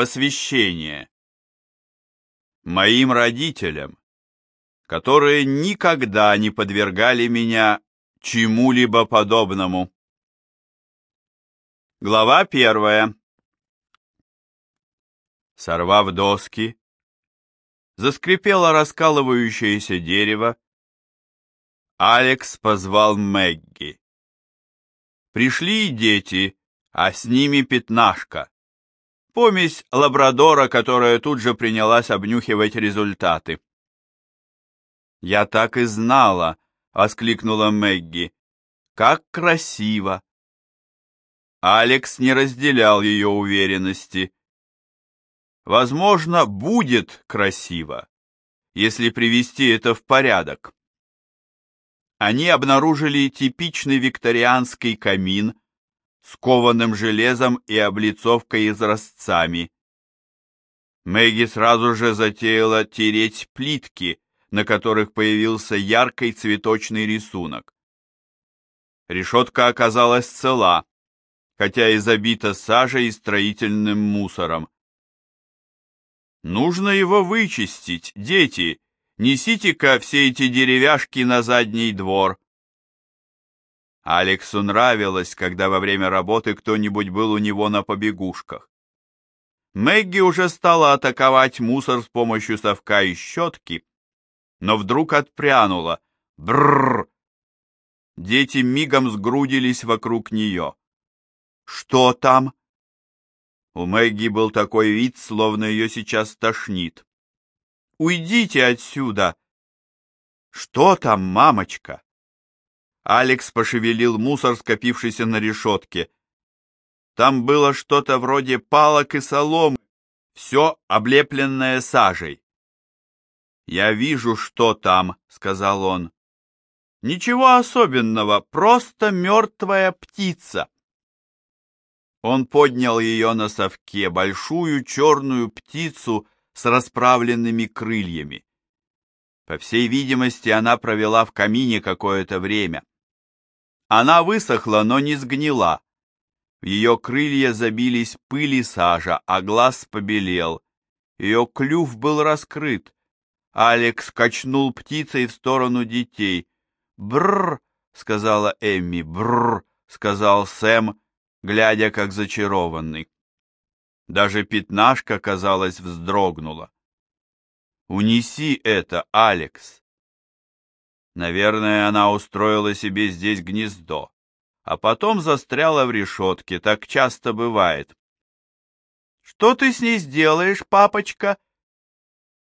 Посвящение. Моим родителям, которые никогда не подвергали меня чему-либо подобному. Глава первая. Сорвав доски, заскрипело раскалывающееся дерево. Алекс позвал Мэгги. Пришли дети, а с ними пятнашка. Помесь лабрадора, которая тут же принялась обнюхивать результаты. «Я так и знала!» — воскликнула Мэгги. «Как красиво!» Алекс не разделял ее уверенности. «Возможно, будет красиво, если привести это в порядок». Они обнаружили типичный викторианский камин с кованым железом и облицовкой изразцами. Мэгги сразу же затеяла тереть плитки, на которых появился яркий цветочный рисунок. Решетка оказалась цела, хотя и забита сажей и строительным мусором. «Нужно его вычистить, дети! Несите-ка все эти деревяшки на задний двор!» Алексу нравилось, когда во время работы кто-нибудь был у него на побегушках. Мэгги уже стала атаковать мусор с помощью совка и щетки, но вдруг отпрянула. Бррр! Дети мигом сгрудились вокруг нее. «Что там?» У Мэгги был такой вид, словно ее сейчас тошнит. «Уйдите отсюда!» «Что там, мамочка?» Алекс пошевелил мусор, скопившийся на решетке. Там было что-то вроде палок и соломы, все облепленное сажей. «Я вижу, что там», — сказал он. «Ничего особенного, просто мертвая птица». Он поднял ее на совке, большую черную птицу с расправленными крыльями. По всей видимости, она провела в камине какое-то время. Она высохла, но не сгнила. В ее крылья забились пыль и сажа, а глаз побелел. Ее клюв был раскрыт. Алекс качнул птицей в сторону детей. «Бррр!» — сказала Эмми. «Бррр!» — сказал Сэм, глядя как зачарованный. Даже пятнашка, казалось, вздрогнула. «Унеси это, Алекс!» Наверное, она устроила себе здесь гнездо, а потом застряла в решетке, так часто бывает. «Что ты с ней сделаешь, папочка?»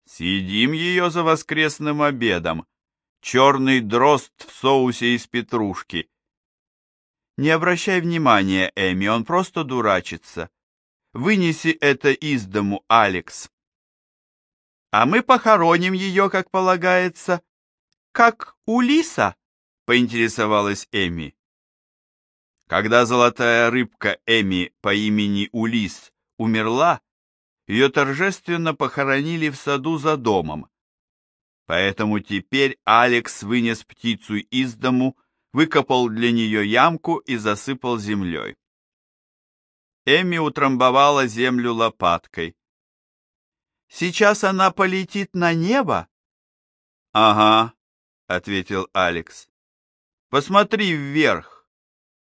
«Съедим ее за воскресным обедом. Черный дрозд в соусе из петрушки». «Не обращай внимания, Эми, он просто дурачится. Вынеси это из дому, Алекс». «А мы похороним ее, как полагается», как у лиса?» — поинтересовалась Эми. Когда золотая рыбка Эми по имени Улис умерла, ее торжественно похоронили в саду за домом. Поэтому теперь Алекс вынес птицу из дому, выкопал для нее ямку и засыпал землей. Эми утрамбовала землю лопаткой. «Сейчас она полетит на небо?» «Ага, ответил Алекс. Посмотри вверх.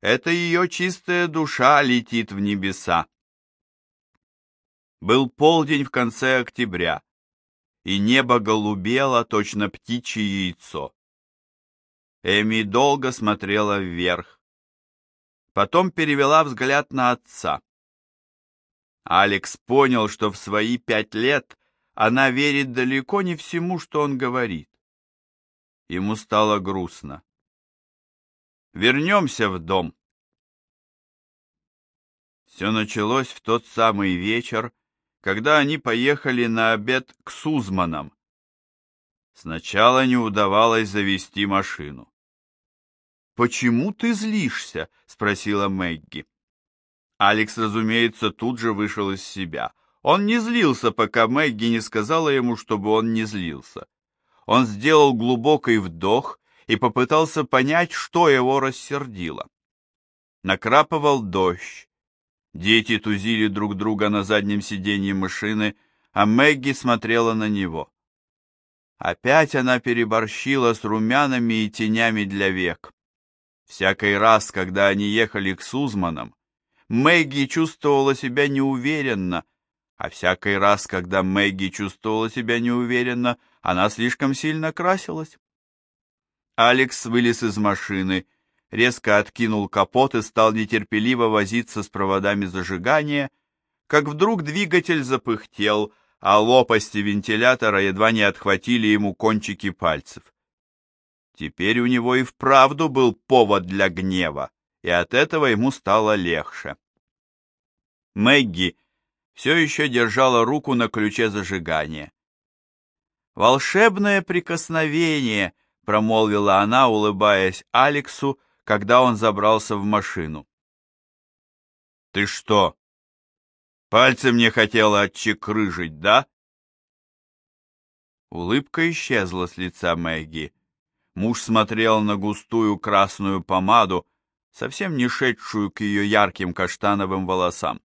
Это ее чистая душа летит в небеса. Был полдень в конце октября, и небо голубело, точно птичье яйцо. Эми долго смотрела вверх. Потом перевела взгляд на отца. Алекс понял, что в свои пять лет она верит далеко не всему, что он говорит. Ему стало грустно. «Вернемся в дом». Все началось в тот самый вечер, когда они поехали на обед к Сузманам. Сначала не удавалось завести машину. «Почему ты злишься?» — спросила Мэгги. Алекс, разумеется, тут же вышел из себя. Он не злился, пока Мэгги не сказала ему, чтобы он не злился. Он сделал глубокий вдох и попытался понять, что его рассердило. Накрапывал дождь. Дети тузили друг друга на заднем сиденье машины, а Мэгги смотрела на него. Опять она переборщила с румянами и тенями для век. Всякий раз, когда они ехали к Сузманам, Мэгги чувствовала себя неуверенно, а всякий раз, когда Мэгги чувствовала себя неуверенно, она слишком сильно красилась. Алекс вылез из машины, резко откинул капот и стал нетерпеливо возиться с проводами зажигания, как вдруг двигатель запыхтел, а лопасти вентилятора едва не отхватили ему кончики пальцев. Теперь у него и вправду был повод для гнева, и от этого ему стало легче. Мэгги все еще держала руку на ключе зажигания. «Волшебное прикосновение!» — промолвила она, улыбаясь Алексу, когда он забрался в машину. «Ты что, пальцы мне хотела отчекрыжить, да?» Улыбка исчезла с лица Мэгги. Муж смотрел на густую красную помаду, совсем не шедшую к ее ярким каштановым волосам.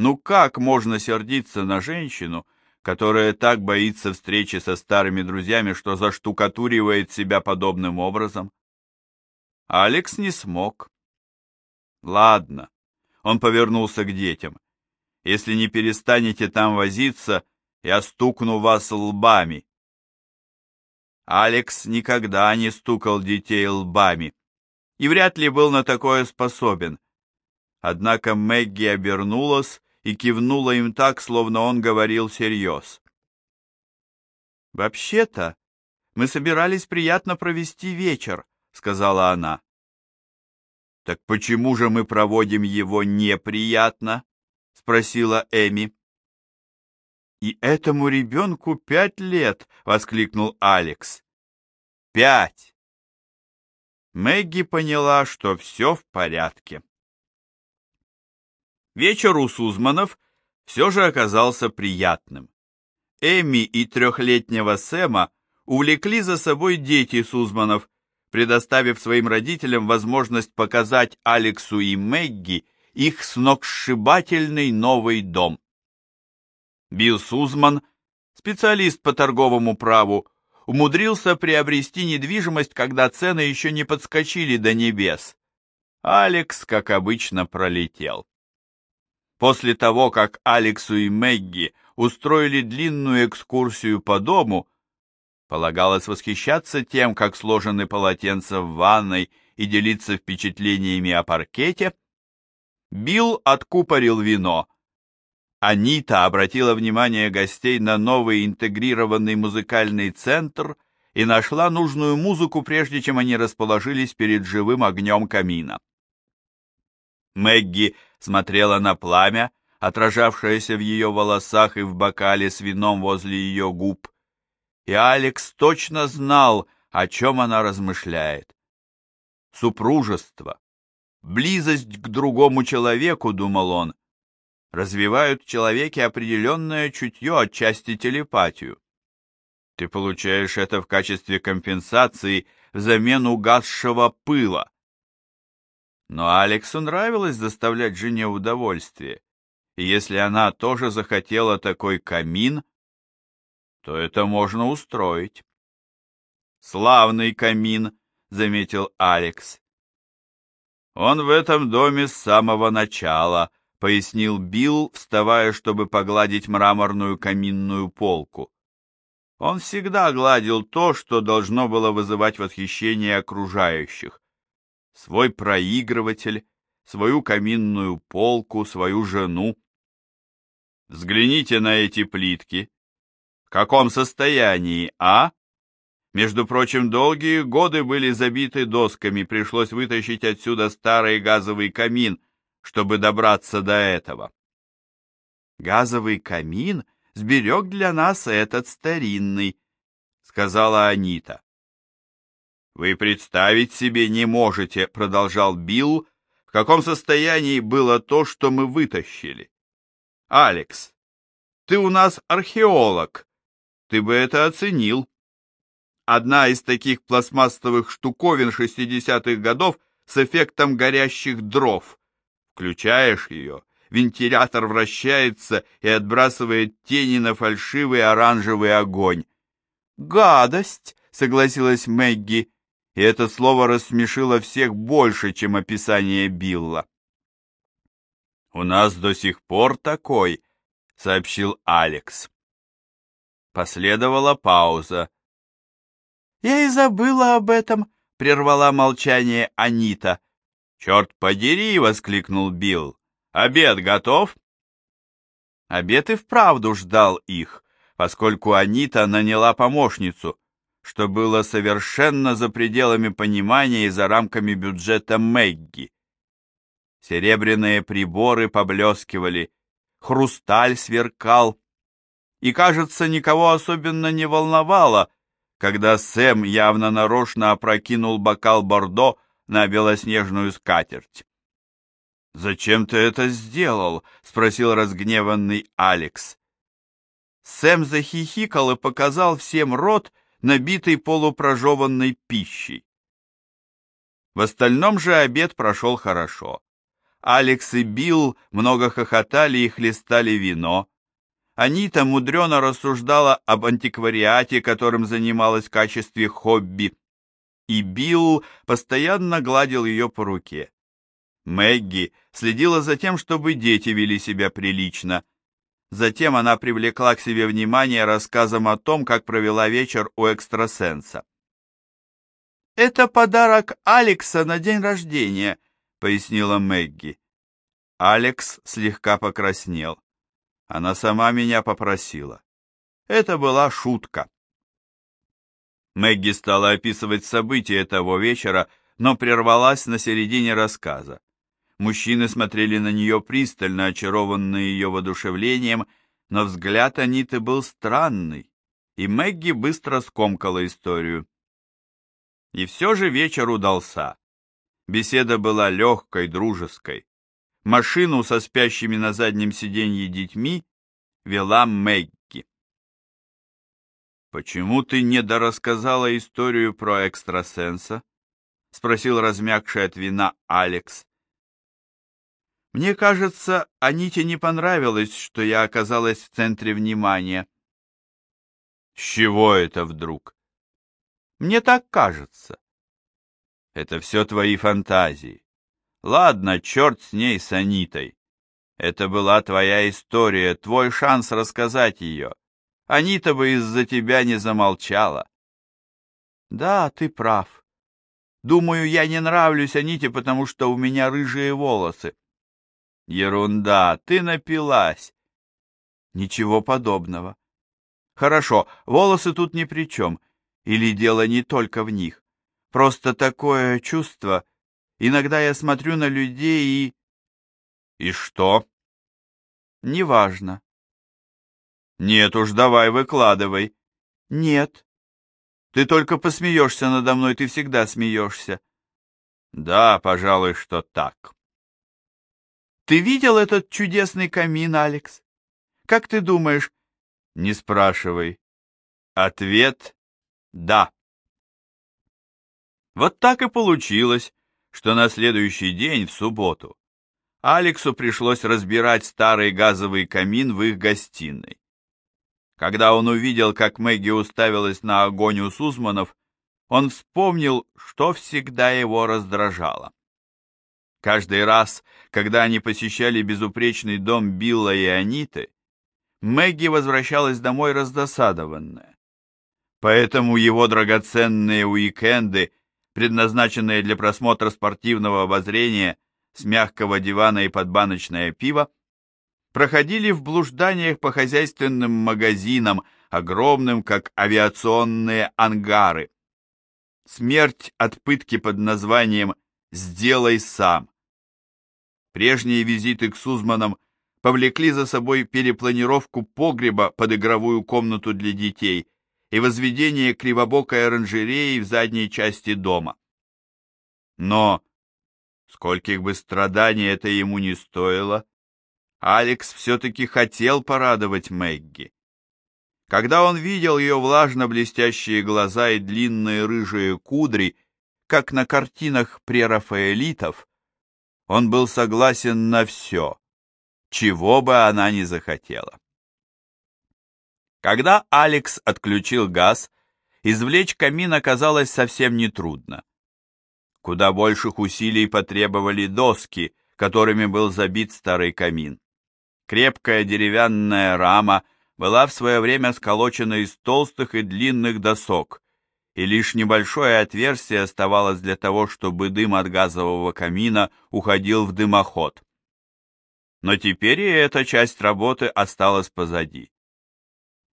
Ну как можно сердиться на женщину, которая так боится встречи со старыми друзьями, что заштукатуривает себя подобным образом? Алекс не смог. Ладно, он повернулся к детям. Если не перестанете там возиться, я стукну вас лбами. Алекс никогда не стукал детей лбами и вряд ли был на такое способен. Однако Мэгги обернулась и кивнула им так, словно он говорил всерьез. «Вообще-то, мы собирались приятно провести вечер», — сказала она. «Так почему же мы проводим его неприятно?» — спросила Эми. «И этому ребенку пять лет!» — воскликнул Алекс. «Пять!» Мэгги поняла, что все в порядке. Вечер у Сузманов все же оказался приятным. Эми и трехлетнего Сэма увлекли за собой дети Сузманов, предоставив своим родителям возможность показать Алексу и Мэгги их сногсшибательный новый дом. Билл Сузман, специалист по торговому праву, умудрился приобрести недвижимость, когда цены еще не подскочили до небес. Алекс, как обычно, пролетел. После того, как Алексу и Мэгги устроили длинную экскурсию по дому, полагалось восхищаться тем, как сложены полотенца в ванной и делиться впечатлениями о паркете, Билл откупорил вино. Анита обратила внимание гостей на новый интегрированный музыкальный центр и нашла нужную музыку, прежде чем они расположились перед живым огнем камина. Мэгги смотрела на пламя, отражавшееся в ее волосах и в бокале с вином возле ее губ. И Алекс точно знал, о чем она размышляет. Супружество, близость к другому человеку, думал он, развивают в человеке определенное чутье, отчасти телепатию. Ты получаешь это в качестве компенсации взамен угасшего пыла. Но Алексу нравилось доставлять жене удовольствие, и если она тоже захотела такой камин, то это можно устроить. «Славный камин», — заметил Алекс. «Он в этом доме с самого начала», — пояснил Билл, вставая, чтобы погладить мраморную каминную полку. Он всегда гладил то, что должно было вызывать восхищение окружающих свой проигрыватель, свою каминную полку, свою жену. Взгляните на эти плитки. В каком состоянии, а? Между прочим, долгие годы были забиты досками, пришлось вытащить отсюда старый газовый камин, чтобы добраться до этого. Газовый камин сберег для нас этот старинный, сказала Анита. «Вы представить себе не можете», — продолжал Билл, «в каком состоянии было то, что мы вытащили. Алекс, ты у нас археолог, ты бы это оценил. Одна из таких пластмассовых штуковин 60-х годов с эффектом горящих дров, Включаешь ее, вентилятор вращается и отбрасывает тени на фальшивый оранжевый огонь. «Гадость!» — согласилась Мэгги, и это слово рассмешило всех больше, чем описание Билла. «У нас до сих пор такой», — сообщил Алекс. Последовала пауза. «Я и забыла об этом», — прервала молчание Анита. «Черт подери!» — воскликнул Билл. «Обед готов?» Обед и вправду ждал их, поскольку Анита наняла помощницу, что было совершенно за пределами понимания и за рамками бюджета Мэгги. Серебряные приборы поблескивали, хрусталь сверкал, и, кажется, никого особенно не волновало, когда Сэм явно нарочно опрокинул бокал Бордо на белоснежную скатерть. «Зачем ты это сделал?» — спросил разгневанный Алекс. Сэм захихикал и показал всем рот, набитый полупрожеванной пищей. В остальном же обед прошел хорошо. Алекс и Билл много хохотали и хлестали вино. Анита мудрено рассуждала об антиквариате, которым занималась в качестве хобби, и Билл постоянно гладил ее по руке. Мэгги следила за тем, чтобы дети вели себя прилично. Затем она привлекла к себе внимание рассказом о том, как провела вечер у экстрасенса. «Это подарок Алекса на день рождения», — пояснила Мэгги. Алекс слегка покраснел. Она сама меня попросила. Это была шутка. Мэгги стала описывать события того вечера, но прервалась на середине рассказа. Мужчины смотрели на нее пристально, очарованные ее воодушевлением, но взгляд Аниты был странный, и Мэгги быстро скомкала историю. И все же вечер удался. Беседа была легкой, дружеской. Машину со спящими на заднем сиденье детьми вела Мэгги. «Почему ты не дорассказала историю про экстрасенса?» — спросил размягший от вина Алекс. «Мне кажется, Аните не понравилось, что я оказалась в центре внимания». «С чего это вдруг?» «Мне так кажется». «Это все твои фантазии. Ладно, черт с ней, с Анитой. Это была твоя история, твой шанс рассказать ее. Анита бы из-за тебя не замолчала. Да, ты прав. Думаю, я не нравлюсь Аните, потому что у меня рыжие волосы. Ерунда, ты напилась. Ничего подобного. Хорошо, волосы тут ни при чем. Или дело не только в них. Просто такое чувство, Иногда я смотрю на людей и... И что? Неважно. Нет уж, давай, выкладывай. Нет. Ты только посмеешься надо мной, ты всегда смеешься. Да, пожалуй, что так. Ты видел этот чудесный камин, Алекс? Как ты думаешь? Не спрашивай. Ответ — да. Вот так и получилось, что на следующий день, в субботу, Алексу пришлось разбирать старый газовый камин в их гостиной. Когда он увидел, как Мэгги уставилась на огонь у Сузманов, он вспомнил, что всегда его раздражало. Каждый раз, когда они посещали безупречный дом Билла и Аниты, Мэгги возвращалась домой раздосадованная. Поэтому его драгоценные уикенды предназначенные для просмотра спортивного обозрения с мягкого дивана и подбаночное пиво, проходили в блужданиях по хозяйственным магазинам, огромным, как авиационные ангары. Смерть от пытки под названием «Сделай сам». Прежние визиты к Сузманам повлекли за собой перепланировку погреба под игровую комнату для детей – и возведение кривобокой оранжереи в задней части дома. Но, скольких бы страданий это ему не стоило, Алекс все-таки хотел порадовать Мэгги. Когда он видел ее влажно-блестящие глаза и длинные рыжие кудри, как на картинах прерафаэлитов, он был согласен на все, чего бы она ни захотела. Когда Алекс отключил газ, извлечь камин оказалось совсем нетрудно. Куда больших усилий потребовали доски, которыми был забит старый камин. Крепкая деревянная рама была в свое время сколочена из толстых и длинных досок, и лишь небольшое отверстие оставалось для того, чтобы дым от газового камина уходил в дымоход. Но теперь и эта часть работы осталась позади.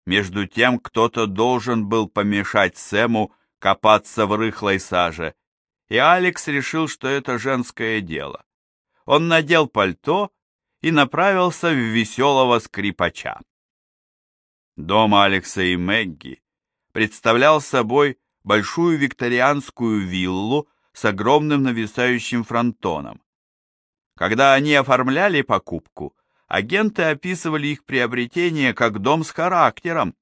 Между тем кто-то должен был помешать Сэму копаться в рыхлой саже, и Алекс решил, что это женское дело. Он надел пальто и направился в веселого скрипача. Дом Алекса и Мэгги представлял собой большую викторианскую виллу с огромным нависающим фронтоном. Когда они оформляли покупку, агенты описывали их приобретение как дом с характером,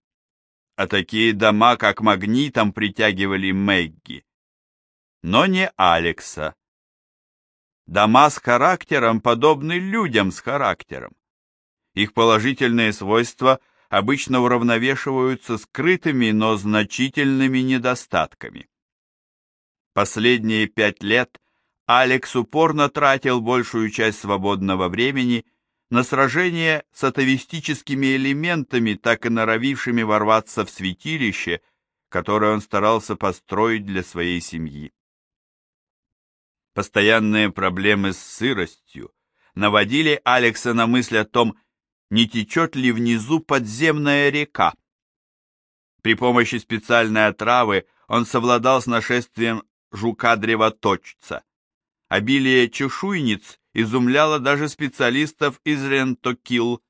а такие дома как магнитом притягивали Мэгги. Но не Алекса. Дома с характером подобны людям с характером. Их положительные свойства – обычно уравновешиваются скрытыми, но значительными недостатками. Последние пять лет Алекс упорно тратил большую часть свободного времени на сражение с атовистическими элементами, так и норовившими ворваться в святилище, которое он старался построить для своей семьи. Постоянные проблемы с сыростью наводили Алекса на мысль о том, не течет ли внизу подземная река. При помощи специальной отравы он совладал с нашествием жука-древоточца. Обилие чешуйниц изумляло даже специалистов из Рентокил.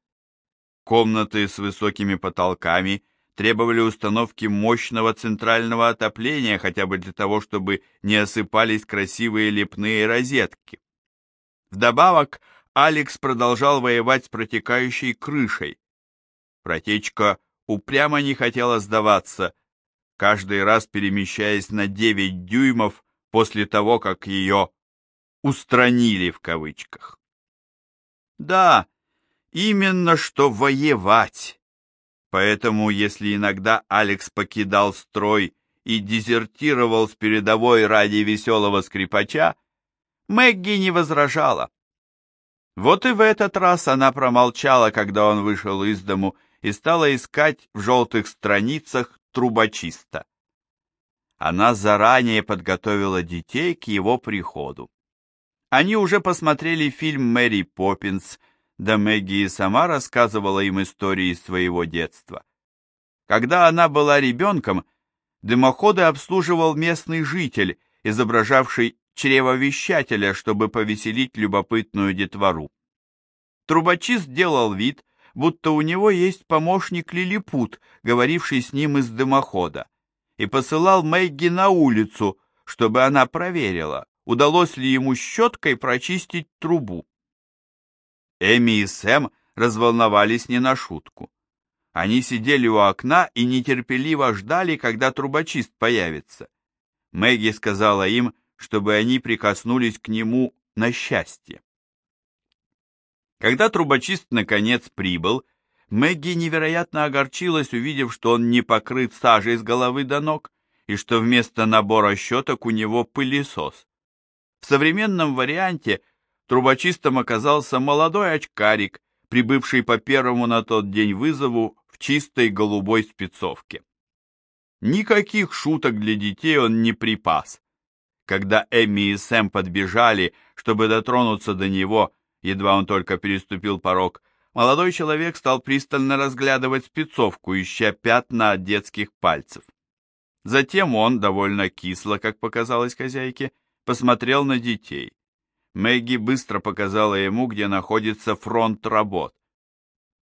Комнаты с высокими потолками требовали установки мощного центрального отопления хотя бы для того, чтобы не осыпались красивые лепные розетки. Вдобавок, Алекс продолжал воевать с протекающей крышей. Протечка упрямо не хотела сдаваться, каждый раз перемещаясь на 9 дюймов после того, как ее «устранили» в кавычках. Да, именно что воевать. Поэтому, если иногда Алекс покидал строй и дезертировал с передовой ради веселого скрипача, Мэгги не возражала. Вот и в этот раз она промолчала, когда он вышел из дому, и стала искать в желтых страницах трубочиста. Она заранее подготовила детей к его приходу. Они уже посмотрели фильм «Мэри Поппинс», да Мэгги и сама рассказывала им истории своего детства. Когда она была ребенком, дымоходы обслуживал местный житель, изображавший чревовещателя, чтобы повеселить любопытную детвору. Трубочист делал вид, будто у него есть помощник Лилипут, говоривший с ним из дымохода, и посылал Мэгги на улицу, чтобы она проверила, удалось ли ему щеткой прочистить трубу. Эми и Сэм разволновались не на шутку. Они сидели у окна и нетерпеливо ждали, когда трубочист появится. Мэгги сказала им, чтобы они прикоснулись к нему на счастье. Когда трубочист наконец прибыл, Мэгги невероятно огорчилась, увидев, что он не покрыт сажей с головы до ног, и что вместо набора щеток у него пылесос. В современном варианте трубочистом оказался молодой очкарик, прибывший по первому на тот день вызову в чистой голубой спецовке. Никаких шуток для детей он не припас. Когда Эмми и Сэм подбежали, чтобы дотронуться до него, едва он только переступил порог, молодой человек стал пристально разглядывать спецовку, ища пятна от детских пальцев. Затем он, довольно кисло, как показалось хозяйке, посмотрел на детей. Мэгги быстро показала ему, где находится фронт работ.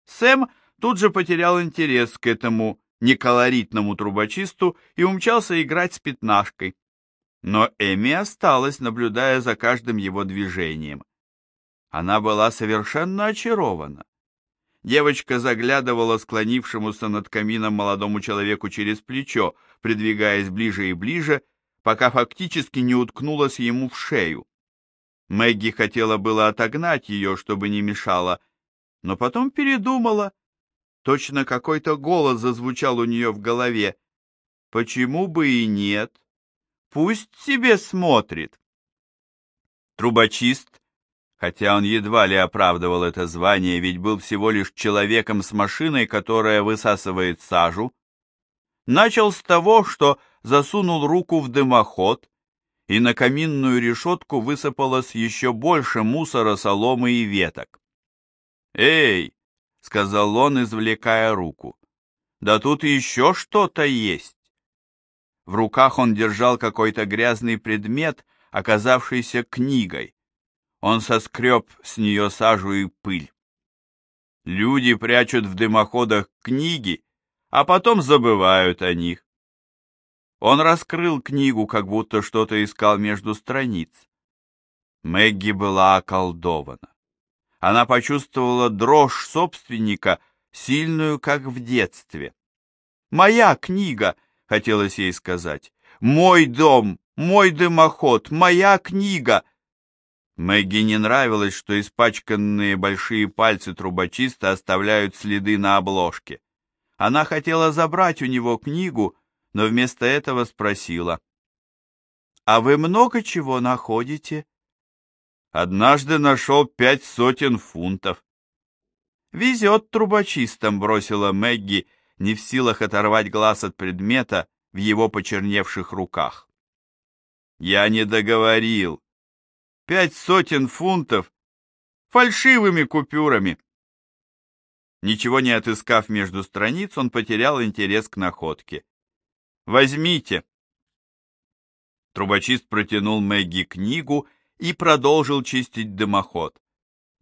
Сэм тут же потерял интерес к этому неколоритному трубочисту и умчался играть с пятнашкой. Но Эми осталась, наблюдая за каждым его движением. Она была совершенно очарована. Девочка заглядывала склонившемуся над камином молодому человеку через плечо, придвигаясь ближе и ближе, пока фактически не уткнулась ему в шею. Мэгги хотела было отогнать ее, чтобы не мешала, но потом передумала. Точно какой-то голос зазвучал у нее в голове. Почему бы и нет? Пусть себе смотрит. Трубочист, хотя он едва ли оправдывал это звание, ведь был всего лишь человеком с машиной, которая высасывает сажу, начал с того, что засунул руку в дымоход, и на каминную решетку высыпалось еще больше мусора, соломы и веток. «Эй!» — сказал он, извлекая руку. «Да тут еще что-то есть!» В руках он держал какой-то грязный предмет, оказавшийся книгой. Он соскреб с нее сажу и пыль. Люди прячут в дымоходах книги, а потом забывают о них. Он раскрыл книгу, как будто что-то искал между страниц. Мэгги была околдована. Она почувствовала дрожь собственника, сильную, как в детстве. «Моя книга!» — хотелось ей сказать. «Мой дом, мой дымоход, моя книга!» Мэгги не нравилось, что испачканные большие пальцы трубочиста оставляют следы на обложке. Она хотела забрать у него книгу, но вместо этого спросила. «А вы много чего находите?» «Однажды нашел пять сотен фунтов». «Везет трубочистам», — бросила Мэгги, не в силах оторвать глаз от предмета в его почерневших руках. «Я не договорил. Пять сотен фунтов фальшивыми купюрами». Ничего не отыскав между страниц, он потерял интерес к находке. Возьмите!» Трубочист протянул Мэгги книгу и продолжил чистить дымоход,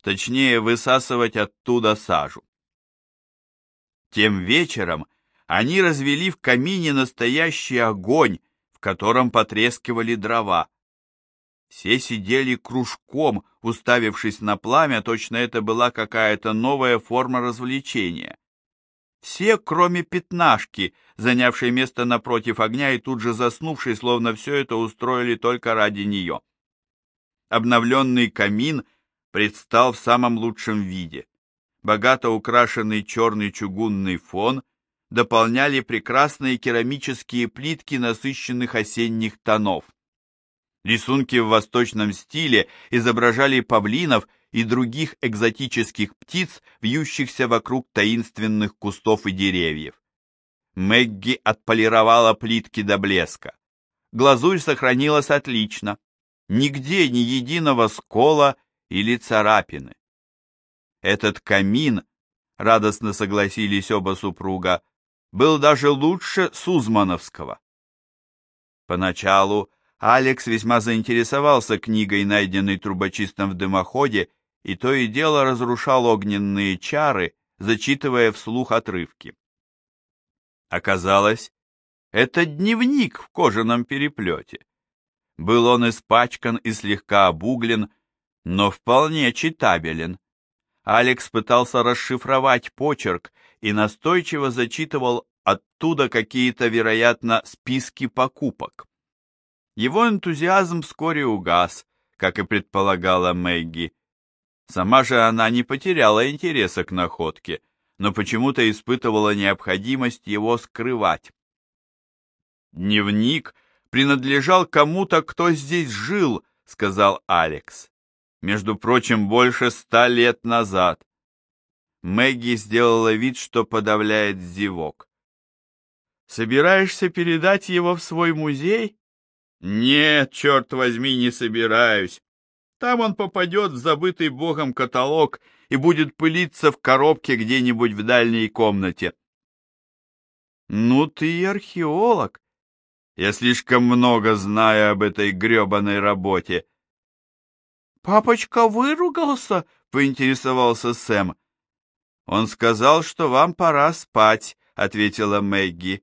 точнее высасывать оттуда сажу. Тем вечером они развели в камине настоящий огонь, в котором потрескивали дрова. Все сидели кружком, уставившись на пламя, точно это была какая-то новая форма развлечения. Все, кроме пятнашки, занявшей место напротив огня и тут же заснувшей, словно все это устроили только ради нее. Обновленный камин предстал в самом лучшем виде. Богато украшенный черный чугунный фон дополняли прекрасные керамические плитки насыщенных осенних тонов. Рисунки в восточном стиле изображали павлинов и других экзотических птиц, вьющихся вокруг таинственных кустов и деревьев. Мэгги отполировала плитки до блеска. Глазурь сохранилась отлично. Нигде ни единого скола или царапины. Этот камин, радостно согласились оба супруга, был даже лучше Сузмановского. Поначалу Алекс весьма заинтересовался книгой, найденной трубочистом в дымоходе, и то и дело разрушал огненные чары, зачитывая вслух отрывки. Оказалось, это дневник в кожаном переплете. Был он испачкан и слегка обуглен, но вполне читабелен. Алекс пытался расшифровать почерк и настойчиво зачитывал оттуда какие-то, вероятно, списки покупок. Его энтузиазм вскоре угас, как и предполагала Мэгги. Сама же она не потеряла интереса к находке, но почему-то испытывала необходимость его скрывать. «Дневник принадлежал кому-то, кто здесь жил», — сказал Алекс. «Между прочим, больше ста лет назад». Мэгги сделала вид, что подавляет зевок. «Собираешься передать его в свой музей?» «Нет, черт возьми, не собираюсь. Там он попадет в забытый богом каталог и будет пылиться в коробке где-нибудь в дальней комнате. Ну ты и археолог. Я слишком много знаю об этой гребаной работе. Папочка выругался, поинтересовался Сэм. Он сказал, что вам пора спать, ответила Мэгги.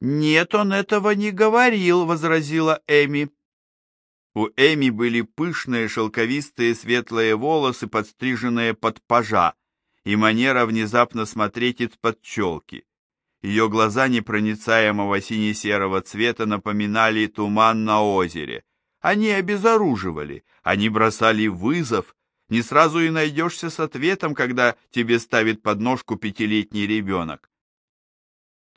Нет, он этого не говорил, возразила Эми. У Эми были пышные шелковистые светлые волосы, подстриженные под пажа, и манера внезапно смотреть из-под челки. Ее глаза непроницаемого сине-серого цвета напоминали туман на озере, Они обезоруживали, они бросали вызов. Не сразу и найдешься с ответом, когда тебе ставит подножку пятилетний ребенок.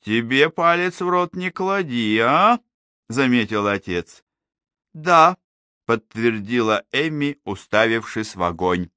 «Тебе палец в рот не клади, а?» — заметил отец. «Да», — подтвердила Эми, уставившись в огонь.